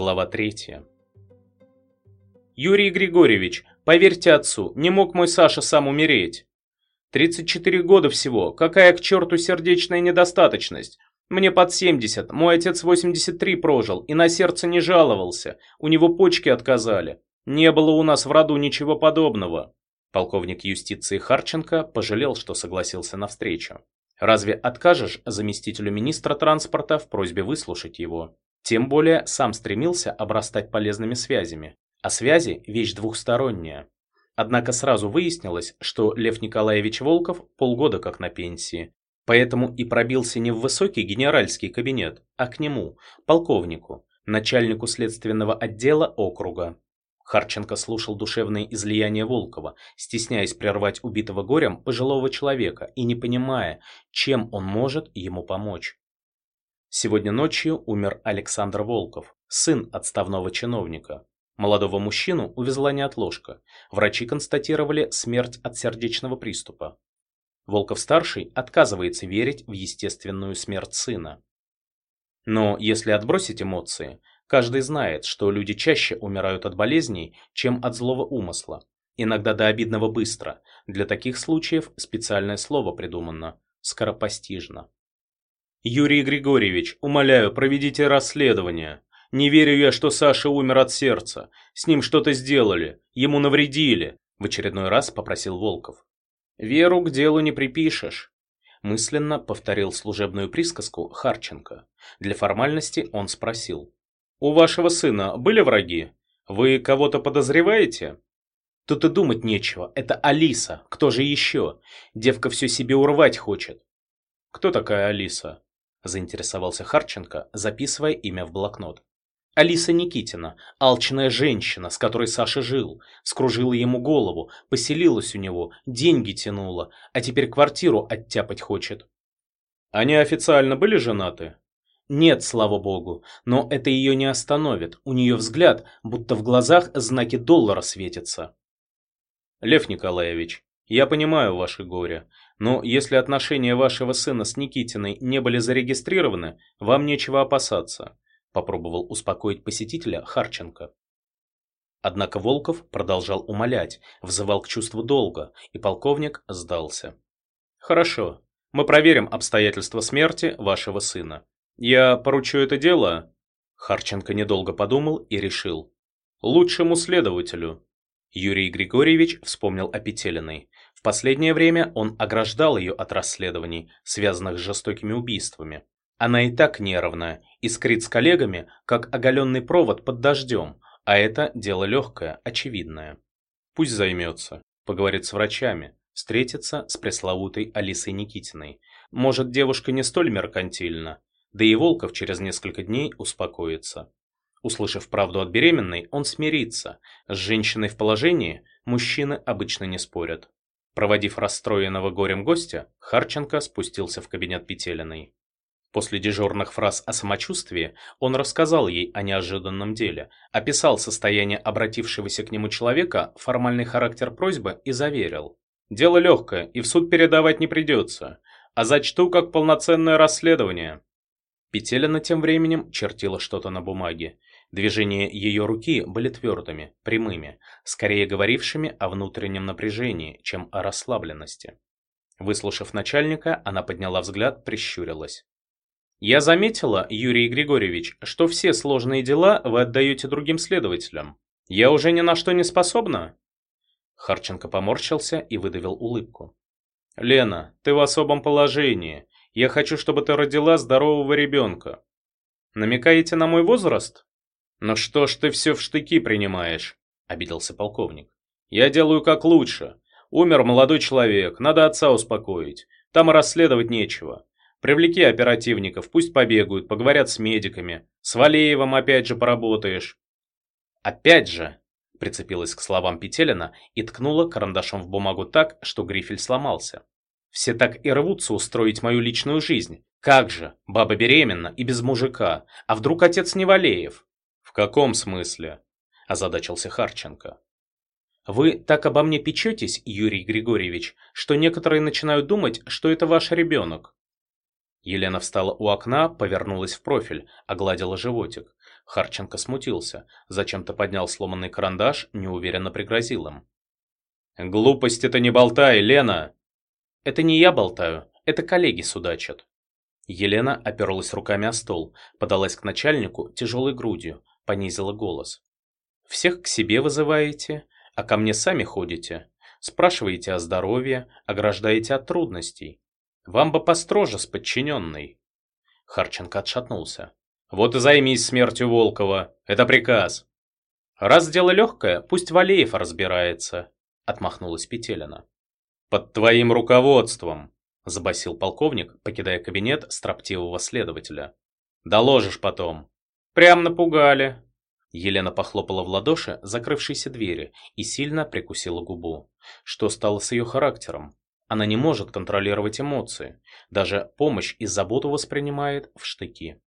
Глава 3. Юрий Григорьевич, поверьте отцу, не мог мой Саша сам умереть. 34 года всего, какая к черту сердечная недостаточность. Мне под 70, мой отец 83 прожил и на сердце не жаловался, у него почки отказали. Не было у нас в роду ничего подобного. Полковник юстиции Харченко пожалел, что согласился на встречу. Разве откажешь заместителю министра транспорта в просьбе выслушать его? Тем более сам стремился обрастать полезными связями. А связи – вещь двухсторонняя. Однако сразу выяснилось, что Лев Николаевич Волков полгода как на пенсии. Поэтому и пробился не в высокий генеральский кабинет, а к нему, полковнику, начальнику следственного отдела округа. Харченко слушал душевные излияния Волкова, стесняясь прервать убитого горем пожилого человека и не понимая, чем он может ему помочь. Сегодня ночью умер Александр Волков, сын отставного чиновника. Молодого мужчину увезла неотложка. Врачи констатировали смерть от сердечного приступа. Волков-старший отказывается верить в естественную смерть сына. Но если отбросить эмоции, каждый знает, что люди чаще умирают от болезней, чем от злого умысла. Иногда до обидного быстро. Для таких случаев специальное слово придумано – скоропостижно. Юрий Григорьевич, умоляю, проведите расследование. Не верю я, что Саша умер от сердца. С ним что-то сделали, ему навредили, в очередной раз попросил Волков. Веру к делу не припишешь. Мысленно повторил служебную присказку Харченко. Для формальности он спросил. «У вашего сына были враги? Вы кого-то подозреваете?» Тут и думать нечего, это Алиса, кто же еще? Девка все себе урвать хочет. Кто такая Алиса? Заинтересовался Харченко, записывая имя в блокнот. Алиса Никитина, алчная женщина, с которой Саша жил, скружила ему голову, поселилась у него, деньги тянула, а теперь квартиру оттяпать хочет. Они официально были женаты? Нет, слава богу, но это ее не остановит, у нее взгляд, будто в глазах знаки доллара светятся. Лев Николаевич, я понимаю ваше горе, но если отношения вашего сына с Никитиной не были зарегистрированы, вам нечего опасаться, попробовал успокоить посетителя Харченко. Однако Волков продолжал умолять, взывал к чувству долга, и полковник сдался. Хорошо, мы проверим обстоятельства смерти вашего сына. Я поручу это дело. Харченко недолго подумал и решил. Лучшему следователю. Юрий Григорьевич вспомнил о Петелиной. В последнее время он ограждал ее от расследований, связанных с жестокими убийствами. Она и так нервная, искрит с коллегами, как оголенный провод под дождем, а это дело легкое, очевидное. Пусть займется, поговорит с врачами, встретится с пресловутой Алисой Никитиной. Может, девушка не столь меркантильна, да и Волков через несколько дней успокоится. Услышав правду от беременной, он смирится. С женщиной в положении мужчины обычно не спорят. Проводив расстроенного горем гостя, Харченко спустился в кабинет Петелиной. После дежурных фраз о самочувствии он рассказал ей о неожиданном деле, описал состояние обратившегося к нему человека, формальный характер просьбы и заверил. «Дело легкое, и в суд передавать не придется, а зачту как полноценное расследование». Петелина тем временем чертила что-то на бумаге. Движения ее руки были твердыми, прямыми, скорее говорившими о внутреннем напряжении, чем о расслабленности. Выслушав начальника, она подняла взгляд, прищурилась. «Я заметила, Юрий Григорьевич, что все сложные дела вы отдаете другим следователям. Я уже ни на что не способна?» Харченко поморщился и выдавил улыбку. «Лена, ты в особом положении. Я хочу, чтобы ты родила здорового ребенка. Намекаете на мой возраст?» «Ну что ж ты все в штыки принимаешь?» – обиделся полковник. «Я делаю как лучше. Умер молодой человек, надо отца успокоить. Там и расследовать нечего. Привлеки оперативников, пусть побегают, поговорят с медиками. С Валеевым опять же поработаешь». «Опять же?» – прицепилась к словам Петелина и ткнула карандашом в бумагу так, что грифель сломался. «Все так и рвутся устроить мою личную жизнь. Как же, баба беременна и без мужика, а вдруг отец не Валеев?» «В каком смысле?» – озадачился Харченко. «Вы так обо мне печетесь, Юрий Григорьевич, что некоторые начинают думать, что это ваш ребенок». Елена встала у окна, повернулась в профиль, огладила животик. Харченко смутился, зачем-то поднял сломанный карандаш, неуверенно пригрозил им. «Глупость это не болтай, Лена!» «Это не я болтаю, это коллеги судачат». Елена оперлась руками о стол, подалась к начальнику тяжелой грудью, понизила голос. «Всех к себе вызываете, а ко мне сами ходите. Спрашиваете о здоровье, ограждаете от трудностей. Вам бы построже с подчиненной». Харченко отшатнулся. «Вот и займись смертью Волкова. Это приказ». «Раз дело легкое, пусть Валеев разбирается», — отмахнулась Петелина. «Под твоим руководством», — забасил полковник, покидая кабинет строптивого следователя. «Доложишь потом». «Прям напугали», Елена похлопала в ладоши закрывшейся двери и сильно прикусила губу. Что стало с ее характером? Она не может контролировать эмоции. Даже помощь и заботу воспринимает в штыки.